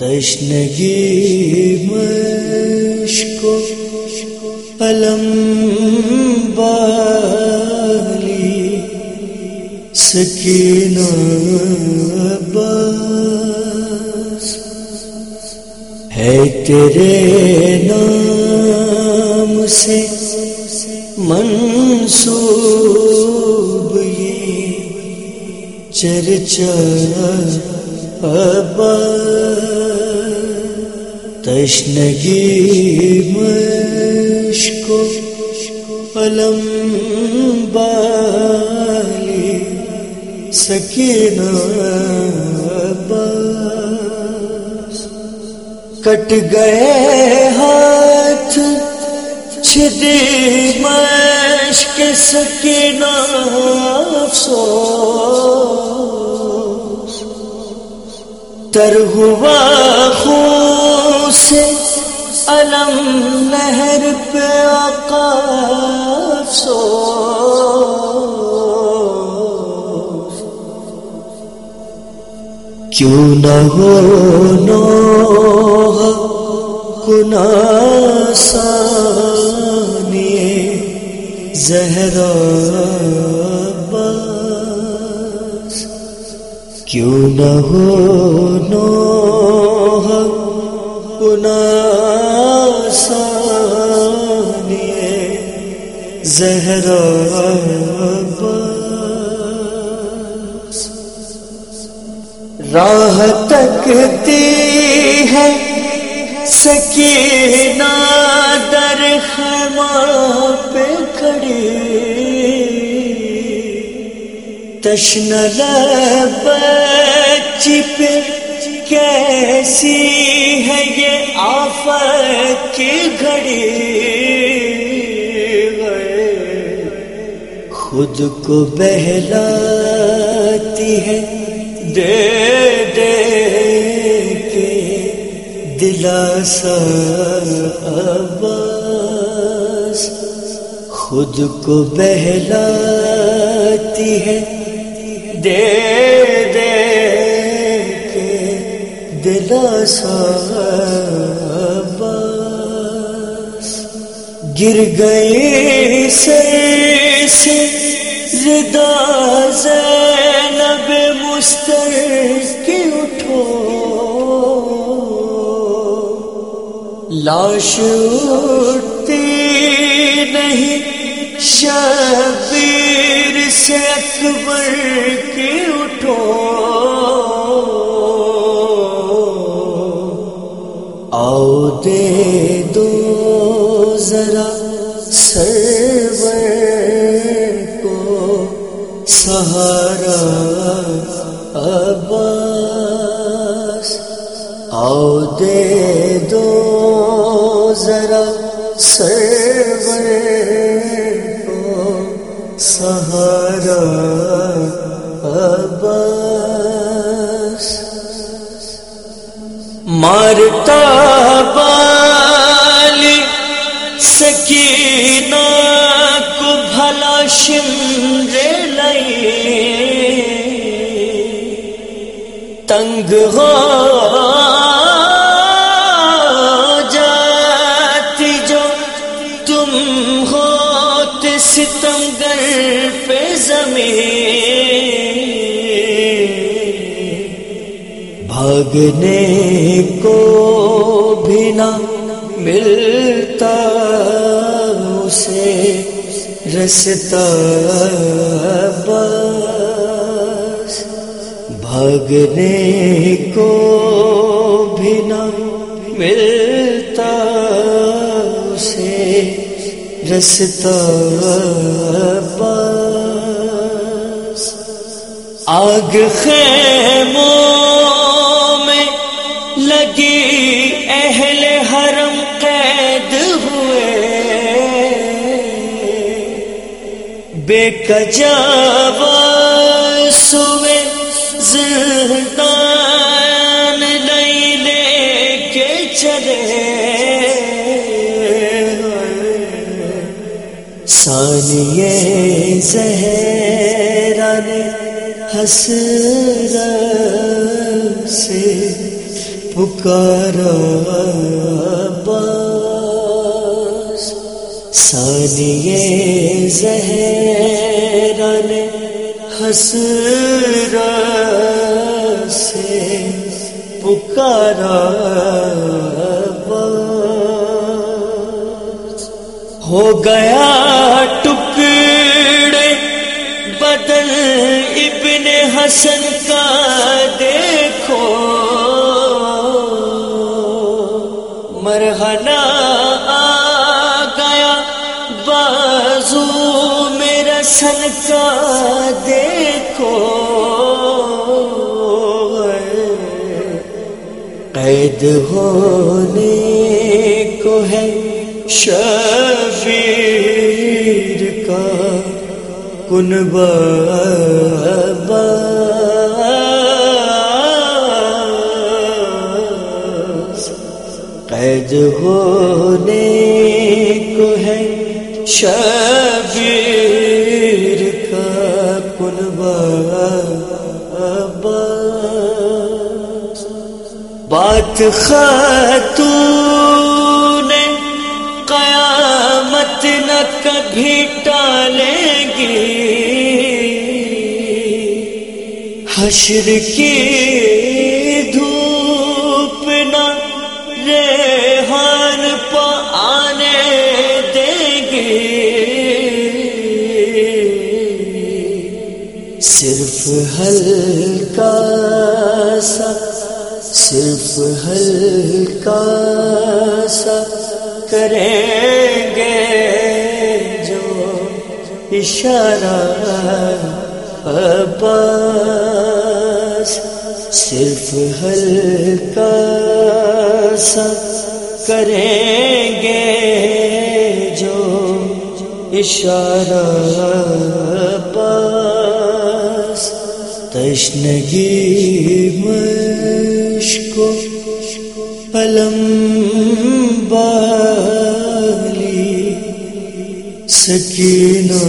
تشنگی مشکو علم بالی سکینہ باس ہے تیرے نام سے منسوب یہ چرچا تشنگی مشکو علم بالی سکینہ باس کٹ گئے ہاتھ چھدی مشک سکینہ افسوس تر ہوا خون سے علم نہر پہ آقا افسوس کیوں نہ ہو نو کنا سانی زہرا باس کیوں نہ ہو نو کنا سانی زہرا راہ تکتی ہے سکینہ در خیمہ پہ کھڑی۔ تشن بچی پہ کیسی آفت کی گھڑی خود کو بہلاتی ہے دے دے کے دلاسا عباس خود کو بہلاتی ہے دے دے کے دلاسا گر گئی سے سے ردا زینب مستر کی اٹھو۔ لاش اٹھتی نہیں، شبیر سے اکبر کی اٹھو۔ آؤ دے دو ذرا سرور کو سہارا عباس۔ آؤ دے دو ذرا سرور کو سہارا عباس۔ مارتا بالی سکینہ کو بھلا شمر لئی تنگ ہو جاتی بھاگنے کو بھی نہ ملتا اسے رستا بس۔ بھاگنے کو بھی نہ ملتا اسے رستا بس۔ آگ خیموں بے کجاوا سوے زندان نہیں لے کے چلے ثانیے زہرا نے حسر سے پکارا باس سانیے زہران حسر سے پکارا ہو گیا ٹکڑے بدل ابن حسن کا دیکھو۔ مرحلہ آ گیا بازو میرا سن کا دیکھو۔ قید ہونے کو ہے شبیر کا کنبا قید ہونے کو ہے شبیر کا بات خاتون قیامت نہ کبھی ٹالیں گی۔ حشر کی دھوپ نہ ریحان ہلکا سا، صرف ہلکا سا کریں گے جو اشارہ عباس، صرف ہلکا سا کریں گے جو اشارہ عباس۔ تشنگی مشکو علم بالی سکینہ